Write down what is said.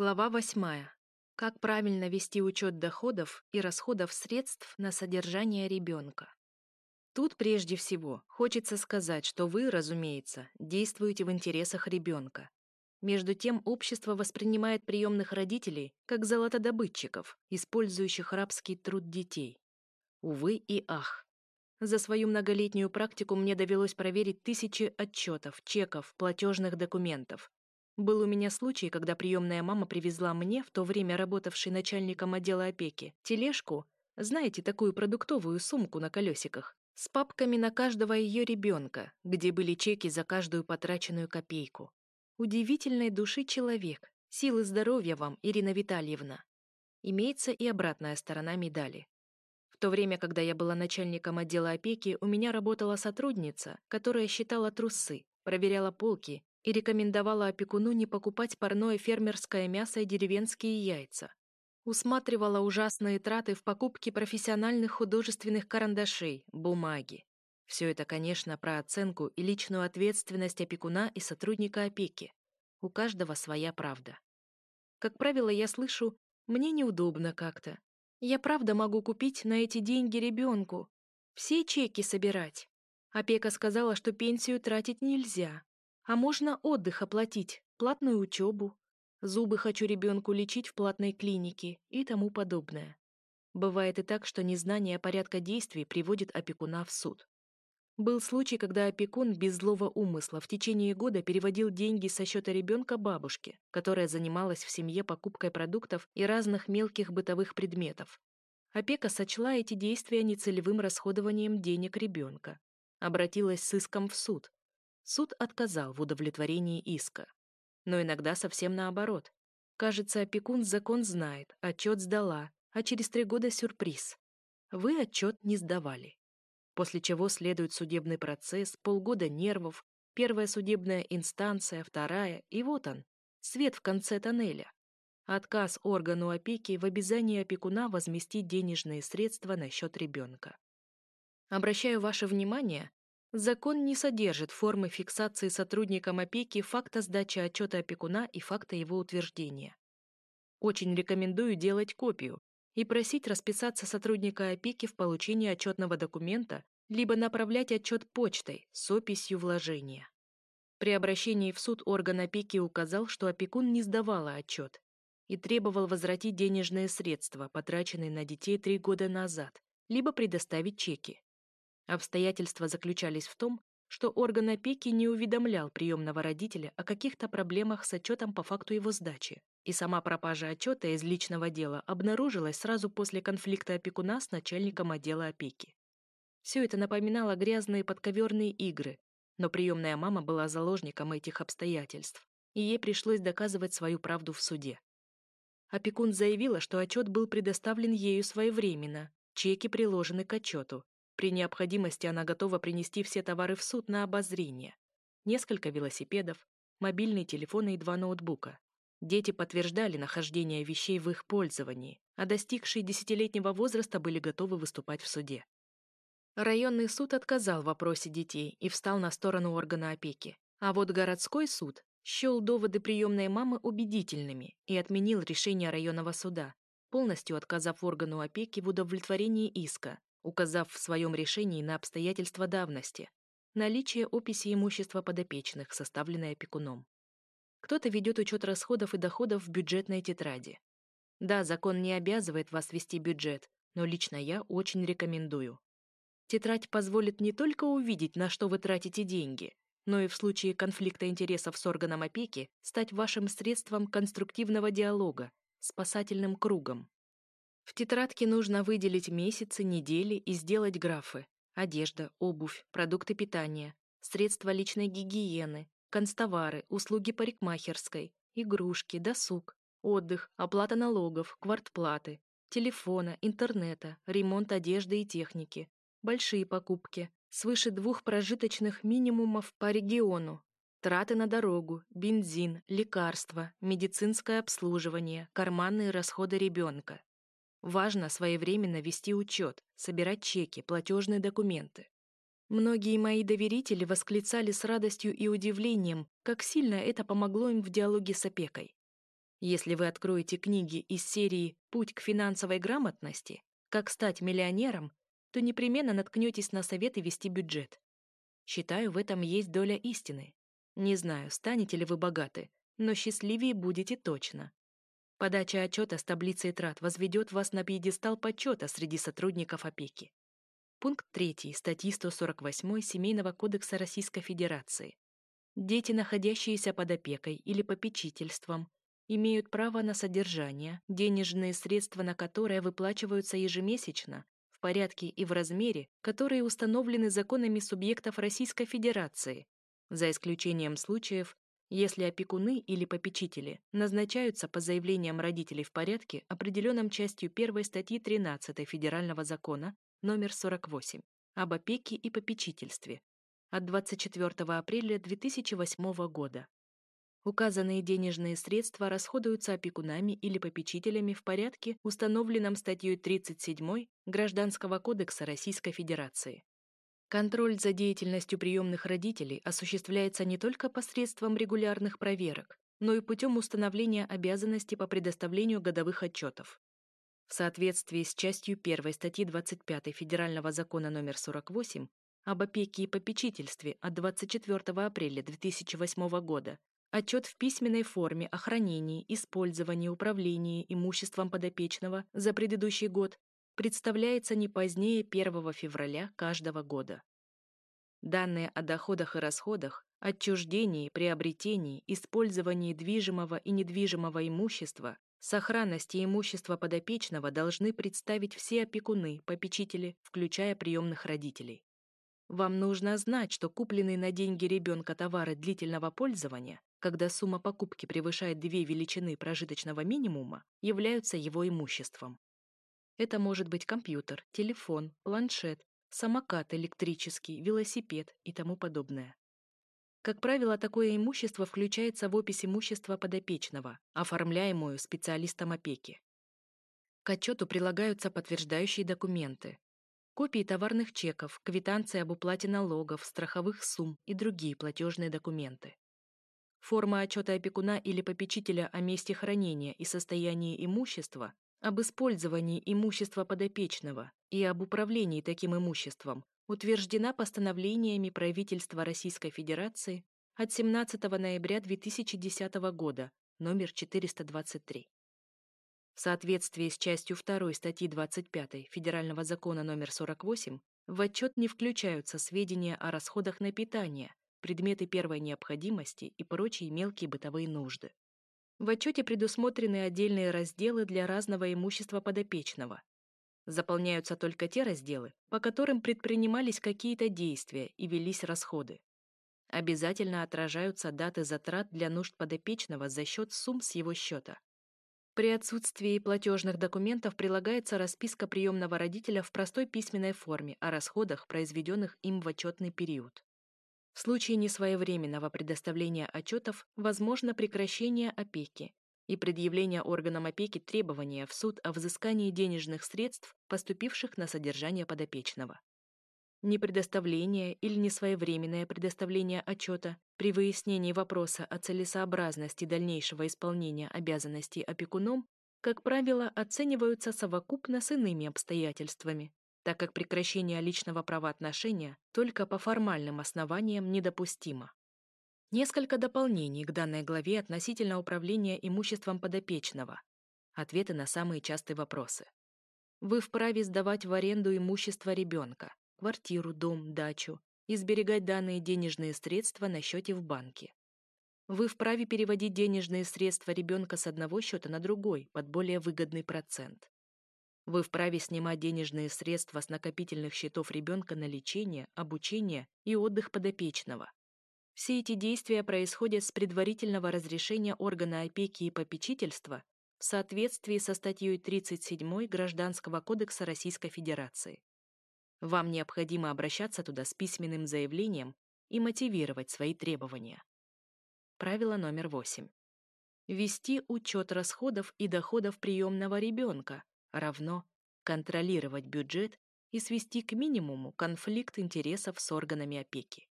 Глава 8. Как правильно вести учет доходов и расходов средств на содержание ребенка. Тут прежде всего хочется сказать, что вы, разумеется, действуете в интересах ребенка. Между тем, общество воспринимает приемных родителей как золотодобытчиков, использующих рабский труд детей. Увы и ах. За свою многолетнюю практику мне довелось проверить тысячи отчетов, чеков, платежных документов, был у меня случай, когда приемная мама привезла мне, в то время работавшей начальником отдела опеки, тележку, знаете, такую продуктовую сумку на колесиках, с папками на каждого ее ребенка, где были чеки за каждую потраченную копейку. Удивительной души человек. Силы здоровья вам, Ирина Витальевна. Имеется и обратная сторона медали. В то время, когда я была начальником отдела опеки, у меня работала сотрудница, которая считала трусы, проверяла полки и рекомендовала опекуну не покупать парное фермерское мясо и деревенские яйца. Усматривала ужасные траты в покупке профессиональных художественных карандашей, бумаги. Все это, конечно, про оценку и личную ответственность опекуна и сотрудника опеки. У каждого своя правда. Как правило, я слышу «мне неудобно как-то». Я правда могу купить на эти деньги ребенку. Все чеки собирать. Опека сказала, что пенсию тратить нельзя. А можно отдых оплатить, платную учебу. Зубы хочу ребенку лечить в платной клинике и тому подобное. Бывает и так, что незнание порядка действий приводит опекуна в суд. Был случай, когда опекун без злого умысла в течение года переводил деньги со счета ребенка бабушке, которая занималась в семье покупкой продуктов и разных мелких бытовых предметов. Опека сочла эти действия нецелевым расходованием денег ребенка. Обратилась с иском в суд, Суд отказал в удовлетворении иска. Но иногда совсем наоборот. Кажется, опекун закон знает, отчет сдала, а через три года сюрприз. Вы отчет не сдавали. После чего следует судебный процесс, полгода нервов, первая судебная инстанция, вторая, и вот он, свет в конце тоннеля. Отказ органу опеки в обязании опекуна возместить денежные средства на счет ребенка. Обращаю ваше внимание, Закон не содержит формы фиксации сотрудникам опеки факта сдачи отчета опекуна и факта его утверждения. Очень рекомендую делать копию и просить расписаться сотрудника опеки в получении отчетного документа либо направлять отчет почтой с описью вложения. При обращении в суд орган опеки указал, что опекун не сдавала отчет и требовал возвратить денежные средства, потраченные на детей три года назад, либо предоставить чеки. Обстоятельства заключались в том, что орган опеки не уведомлял приемного родителя о каких-то проблемах с отчетом по факту его сдачи, и сама пропажа отчета из личного дела обнаружилась сразу после конфликта опекуна с начальником отдела опеки. Все это напоминало грязные подковерные игры, но приемная мама была заложником этих обстоятельств, и ей пришлось доказывать свою правду в суде. Опекун заявила, что отчет был предоставлен ею своевременно, чеки приложены к отчету, при необходимости она готова принести все товары в суд на обозрение. Несколько велосипедов, мобильные телефоны и два ноутбука. Дети подтверждали нахождение вещей в их пользовании, а достигшие десятилетнего возраста были готовы выступать в суде. Районный суд отказал в вопросе детей и встал на сторону органа опеки. А вот городской суд счел доводы приемной мамы убедительными и отменил решение районного суда, полностью отказав органу опеки в удовлетворении иска, указав в своем решении на обстоятельства давности, наличие описи имущества подопечных, составленной опекуном. Кто-то ведет учет расходов и доходов в бюджетной тетради. Да, закон не обязывает вас вести бюджет, но лично я очень рекомендую. Тетрадь позволит не только увидеть, на что вы тратите деньги, но и в случае конфликта интересов с органом опеки стать вашим средством конструктивного диалога, спасательным кругом. В тетрадке нужно выделить месяцы, недели и сделать графы. Одежда, обувь, продукты питания, средства личной гигиены, констовары, услуги парикмахерской, игрушки, досуг, отдых, оплата налогов, квартплаты, телефона, интернета, ремонт одежды и техники, большие покупки, свыше двух прожиточных минимумов по региону, траты на дорогу, бензин, лекарства, медицинское обслуживание, карманные расходы ребенка. Важно своевременно вести учет, собирать чеки, платежные документы. Многие мои доверители восклицали с радостью и удивлением, как сильно это помогло им в диалоге с опекой. Если вы откроете книги из серии «Путь к финансовой грамотности. Как стать миллионером», то непременно наткнетесь на советы вести бюджет. Считаю, в этом есть доля истины. Не знаю, станете ли вы богаты, но счастливее будете точно. Подача отчета с таблицей трат возведет вас на пьедестал почета среди сотрудников опеки. Пункт 3 статьи 148 Семейного кодекса Российской Федерации. Дети, находящиеся под опекой или попечительством, имеют право на содержание, денежные средства на которое выплачиваются ежемесячно в порядке и в размере, которые установлены законами субъектов Российской Федерации, за исключением случаев, если опекуны или попечители назначаются по заявлениям родителей в порядке, определенном частью 1 статьи 13 Федерального закона номер 48 об опеке и попечительстве от 24 апреля 2008 года. Указанные денежные средства расходуются опекунами или попечителями в порядке, установленном статьей 37 Гражданского кодекса Российской Федерации. Контроль за деятельностью приемных родителей осуществляется не только посредством регулярных проверок, но и путем установления обязанности по предоставлению годовых отчетов. В соответствии с частью 1 статьи 25 Федерального закона номер 48 об опеке и попечительстве от 24 апреля 2008 года Отчет в письменной форме о хранении, использовании, управлении имуществом подопечного за предыдущий год представляется не позднее 1 февраля каждого года. Данные о доходах и расходах, отчуждении, приобретении, использовании движимого и недвижимого имущества, сохранности имущества подопечного должны представить все опекуны, попечители, включая приемных родителей. Вам нужно знать, что купленные на деньги ребенка товары длительного пользования когда сумма покупки превышает две величины прожиточного минимума, являются его имуществом. Это может быть компьютер, телефон, планшет, самокат электрический, велосипед и тому подобное. Как правило, такое имущество включается в опись имущества подопечного, оформляемую специалистом опеки. К отчету прилагаются подтверждающие документы, копии товарных чеков, квитанции об уплате налогов, страховых сумм и другие платежные документы. Форма отчета опекуна или попечителя о месте хранения и состоянии имущества, об использовании имущества подопечного и об управлении таким имуществом утверждена постановлениями правительства Российской Федерации от 17 ноября 2010 года, номер 423. В соответствии с частью 2 статьи 25 Федерального закона номер 48 в отчет не включаются сведения о расходах на питание, предметы первой необходимости и прочие мелкие бытовые нужды. В отчете предусмотрены отдельные разделы для разного имущества подопечного. Заполняются только те разделы, по которым предпринимались какие-то действия и велись расходы. Обязательно отражаются даты затрат для нужд подопечного за счет сумм с его счета. При отсутствии платежных документов прилагается расписка приемного родителя в простой письменной форме о расходах, произведенных им в отчетный период. В случае несвоевременного предоставления отчетов возможно прекращение опеки и предъявление органам опеки требования в суд о взыскании денежных средств, поступивших на содержание подопечного. Непредоставление или несвоевременное предоставление отчета при выяснении вопроса о целесообразности дальнейшего исполнения обязанностей опекуном, как правило, оцениваются совокупно с иными обстоятельствами, так как прекращение личного правоотношения только по формальным основаниям недопустимо. Несколько дополнений к данной главе относительно управления имуществом подопечного. Ответы на самые частые вопросы. Вы вправе сдавать в аренду имущество ребенка, квартиру, дом, дачу и сберегать данные денежные средства на счете в банке. Вы вправе переводить денежные средства ребенка с одного счета на другой под более выгодный процент. Вы вправе снимать денежные средства с накопительных счетов ребенка на лечение, обучение и отдых подопечного. Все эти действия происходят с предварительного разрешения органа опеки и попечительства в соответствии со статьей 37 Гражданского кодекса Российской Федерации. Вам необходимо обращаться туда с письменным заявлением и мотивировать свои требования. Правило номер 8. Вести учет расходов и доходов приемного ребенка, равно контролировать бюджет и свести к минимуму конфликт интересов с органами опеки.